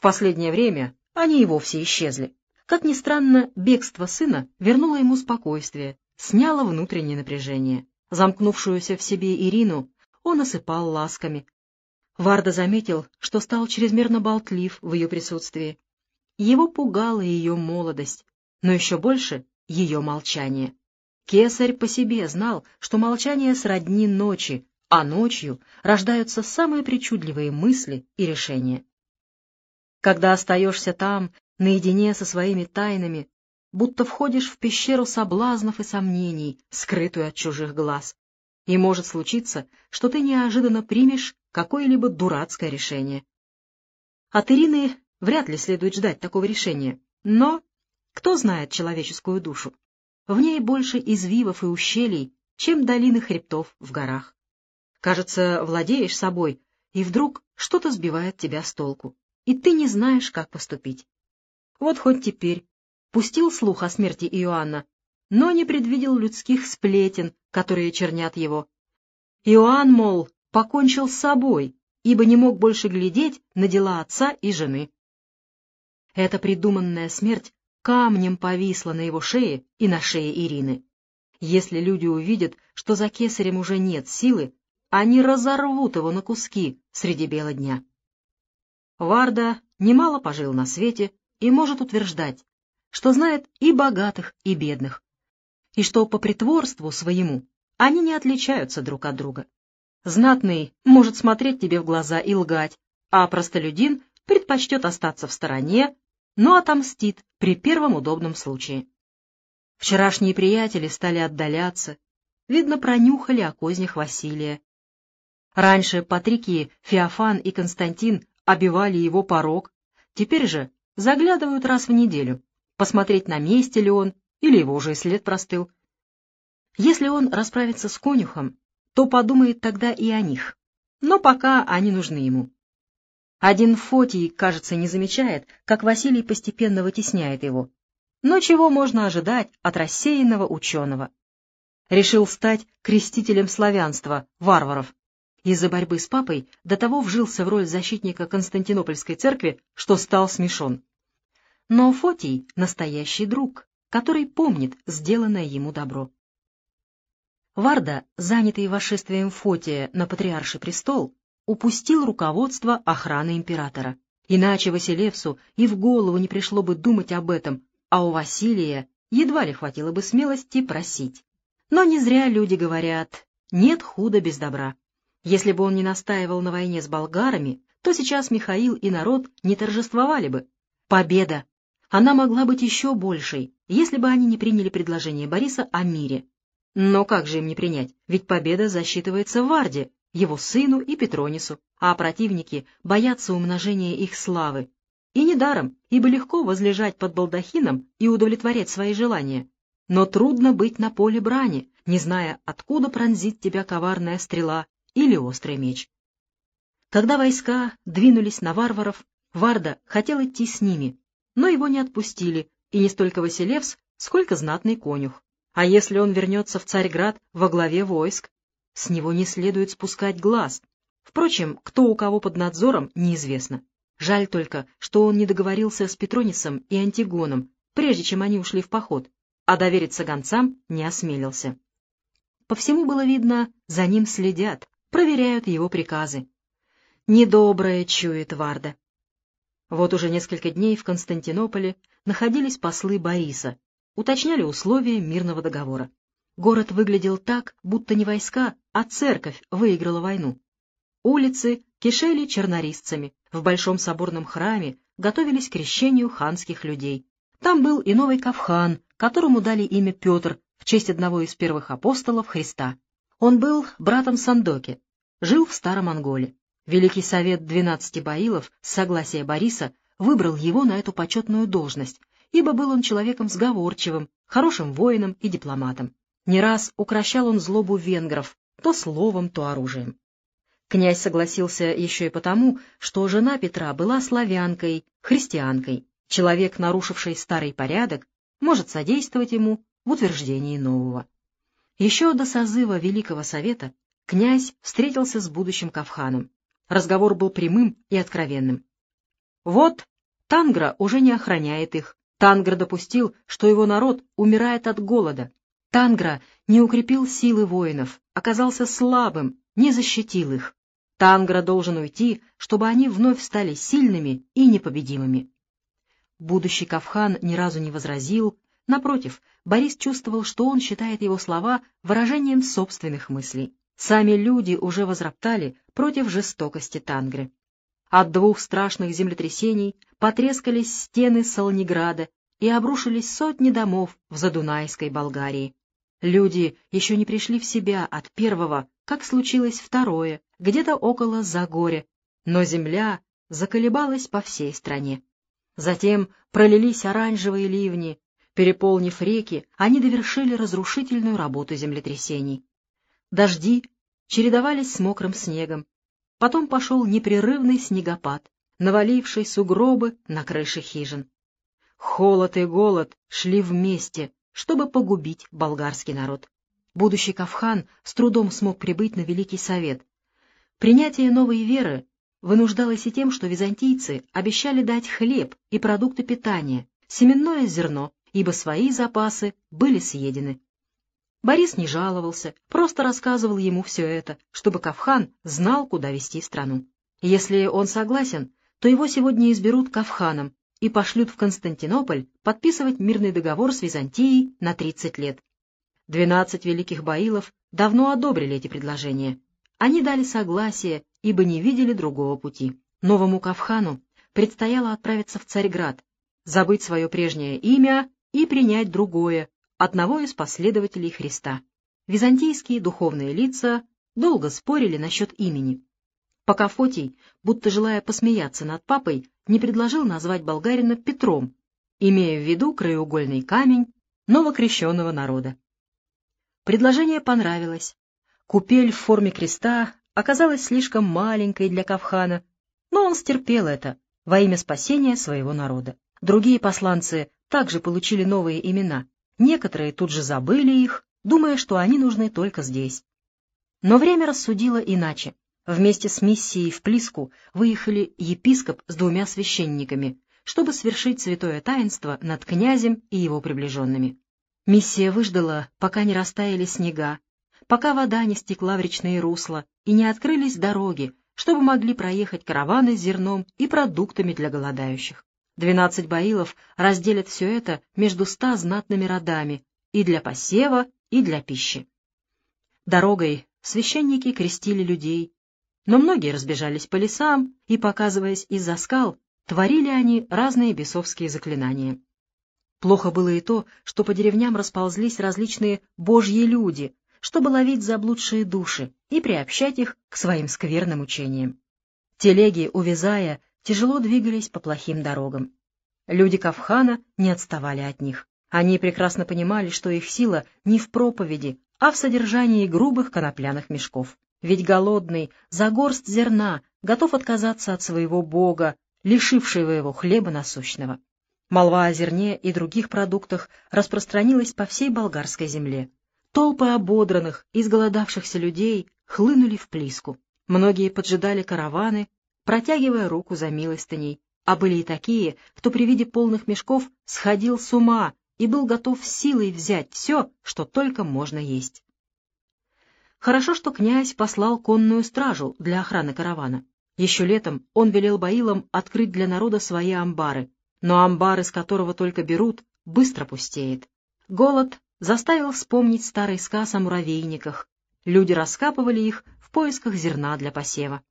В последнее время они и вовсе исчезли. Как ни странно, бегство сына вернуло ему спокойствие, сняло внутреннее напряжение. Замкнувшуюся в себе Ирину он осыпал ласками. Варда заметил, что стал чрезмерно болтлив в ее присутствии. Его пугала ее молодость, но еще больше — ее молчание. Кесарь по себе знал, что молчание сродни ночи, а ночью рождаются самые причудливые мысли и решения. Когда остаешься там, наедине со своими тайнами, будто входишь в пещеру соблазнов и сомнений, скрытую от чужих глаз, и может случиться, что ты неожиданно примешь какое-либо дурацкое решение. От Ирины вряд ли следует ждать такого решения, но кто знает человеческую душу? В ней больше извивов и ущелий, чем долины хребтов в горах. Кажется, владеешь собой, и вдруг что-то сбивает тебя с толку, и ты не знаешь, как поступить. Вот хоть теперь пустил слух о смерти Иоанна, но не предвидел людских сплетен, которые чернят его. Иоанн, мол, покончил с собой, ибо не мог больше глядеть на дела отца и жены. Эта придуманная смерть камнем повисла на его шее и на шее Ирины. Если люди увидят, что за кесарем уже нет силы, они разорвут его на куски среди бела дня. Варда немало пожил на свете и может утверждать, что знает и богатых, и бедных, и что по притворству своему они не отличаются друг от друга. Знатный может смотреть тебе в глаза и лгать, а простолюдин предпочтет остаться в стороне, но отомстит при первом удобном случае. Вчерашние приятели стали отдаляться, видно, пронюхали о кознях Василия. Раньше Патрикии, Феофан и Константин обивали его порог, теперь же заглядывают раз в неделю, посмотреть, на месте ли он, или его уже след простыл. Если он расправится с конюхом, то подумает тогда и о них, но пока они нужны ему. Один Фотий, кажется, не замечает, как Василий постепенно вытесняет его. Но чего можно ожидать от рассеянного ученого? Решил стать крестителем славянства, варваров. Из-за борьбы с папой до того вжился в роль защитника Константинопольской церкви, что стал смешон. Но Фотий — настоящий друг, который помнит сделанное ему добро. Варда, занятый восшествием Фотия на патриарший престол, упустил руководство охраны императора. Иначе Василевсу и в голову не пришло бы думать об этом, а у Василия едва ли хватило бы смелости просить. Но не зря люди говорят «нет худа без добра». Если бы он не настаивал на войне с болгарами, то сейчас Михаил и народ не торжествовали бы. Победа! Она могла быть еще большей, если бы они не приняли предложение Бориса о мире. Но как же им не принять, ведь победа засчитывается Варде, его сыну и Петронису, а противники боятся умножения их славы. И недаром, ибо легко возлежать под балдахином и удовлетворять свои желания. Но трудно быть на поле брани, не зная, откуда пронзит тебя коварная стрела или острый меч. Когда войска двинулись на варваров, Варда хотел идти с ними, но его не отпустили, и не столько Василевс, сколько знатный конюх. А если он вернется в Царьград во главе войск, с него не следует спускать глаз. Впрочем, кто у кого под надзором, неизвестно. Жаль только, что он не договорился с Петронисом и Антигоном, прежде чем они ушли в поход, а довериться гонцам не осмелился. По всему было видно, за ним следят, проверяют его приказы. Недоброе чует Варда. Вот уже несколько дней в Константинополе находились послы Бориса, уточняли условия мирного договора. Город выглядел так, будто не войска, а церковь выиграла войну. Улицы кишели чернорисцами, в большом соборном храме готовились к крещению ханских людей. Там был и новый Кавхан, которому дали имя Петр в честь одного из первых апостолов Христа. Он был братом Сандоки, жил в Старом Анголе. Великий совет двенадцати баилов с согласия Бориса выбрал его на эту почетную должность, ибо был он человеком сговорчивым, хорошим воином и дипломатом. Не раз укращал он злобу венгров, то словом, то оружием. Князь согласился еще и потому, что жена Петра была славянкой, христианкой. Человек, нарушивший старый порядок, может содействовать ему в утверждении нового. Еще до созыва Великого Совета князь встретился с будущим Кавханом. Разговор был прямым и откровенным. Вот Тангра уже не охраняет их. Тангра допустил, что его народ умирает от голода. Тангра не укрепил силы воинов, оказался слабым, не защитил их. Тангра должен уйти, чтобы они вновь стали сильными и непобедимыми. Будущий Кавхан ни разу не возразил. Напротив, Борис чувствовал, что он считает его слова выражением собственных мыслей. Сами люди уже возроптали против жестокости Тангры. От двух страшных землетрясений потрескались стены Солонеграда и обрушились сотни домов в Задунайской Болгарии. Люди еще не пришли в себя от первого, как случилось второе, где-то около Загоря, но земля заколебалась по всей стране. Затем пролились оранжевые ливни, переполнив реки, они довершили разрушительную работу землетрясений. Дожди чередовались с мокрым снегом, потом пошел непрерывный снегопад, наваливший сугробы на крыши хижин. Холод и голод шли вместе, чтобы погубить болгарский народ. Будущий Кавхан с трудом смог прибыть на Великий Совет. Принятие новой веры вынуждалось и тем, что византийцы обещали дать хлеб и продукты питания, семенное зерно, ибо свои запасы были съедены. Борис не жаловался, просто рассказывал ему все это, чтобы Кавхан знал, куда вести страну. Если он согласен, то его сегодня изберут Кавханом, и пошлют в Константинополь подписывать мирный договор с Византией на 30 лет. Двенадцать великих баилов давно одобрили эти предложения. Они дали согласие, ибо не видели другого пути. Новому Кавхану предстояло отправиться в Царьград, забыть свое прежнее имя и принять другое, одного из последователей Христа. Византийские духовные лица долго спорили насчет имени. Пока Фотий, будто желая посмеяться над папой, не предложил назвать болгарина Петром, имея в виду краеугольный камень новокрещенного народа. Предложение понравилось. Купель в форме креста оказалась слишком маленькой для Кавхана, но он стерпел это во имя спасения своего народа. Другие посланцы также получили новые имена. Некоторые тут же забыли их, думая, что они нужны только здесь. Но время рассудило иначе. Вместе с миссией в Плиску выехали епископ с двумя священниками, чтобы свершить святое таинство над князем и его приближенными. Миссия выждала, пока не растаяли снега, пока вода не стекла в речные русла и не открылись дороги, чтобы могли проехать караваны с зерном и продуктами для голодающих. Двенадцать баилов разделят все это между ста знатными родами и для посева, и для пищи. Дорогой священники крестили людей, но многие разбежались по лесам и, показываясь из-за скал, творили они разные бесовские заклинания. Плохо было и то, что по деревням расползлись различные божьи люди, чтобы ловить заблудшие души и приобщать их к своим скверным учениям. Телеги, увязая, тяжело двигались по плохим дорогам. Люди Кавхана не отставали от них. Они прекрасно понимали, что их сила не в проповеди, а в содержании грубых конопляных мешков. Ведь голодный, за горсть зерна, готов отказаться от своего бога, лишившего его хлеба насущного. Молва о зерне и других продуктах распространилась по всей болгарской земле. Толпы ободранных, изголодавшихся людей хлынули в Плиску. Многие поджидали караваны, протягивая руку за милостыней, а были и такие, кто при виде полных мешков сходил с ума и был готов силой взять все, что только можно есть. Хорошо, что князь послал конную стражу для охраны каравана. Еще летом он велел Баилам открыть для народа свои амбары, но амбар, из которого только берут, быстро пустеет. Голод заставил вспомнить старый сказ о муравейниках. Люди раскапывали их в поисках зерна для посева.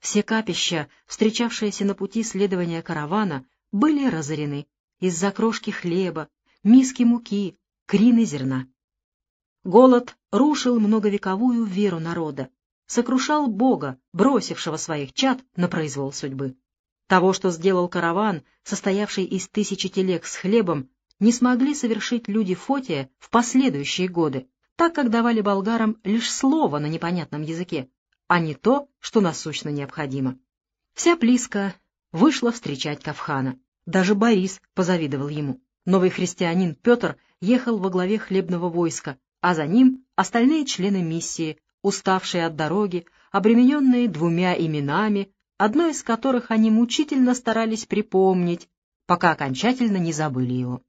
Все капища, встречавшиеся на пути следования каравана, были разорены из-за крошки хлеба, миски муки, крины зерна. Голод рушил многовековую веру народа, сокрушал Бога, бросившего своих чад на произвол судьбы. Того, что сделал караван, состоявший из тысячи телег с хлебом, не смогли совершить люди Фотия в последующие годы, так как давали болгарам лишь слово на непонятном языке, а не то, что насущно необходимо. Вся Плиска вышла встречать Кавхана. Даже Борис позавидовал ему. Новый христианин Петр ехал во главе хлебного войска, а за ним остальные члены миссии, уставшие от дороги, обремененные двумя именами, одно из которых они мучительно старались припомнить, пока окончательно не забыли его.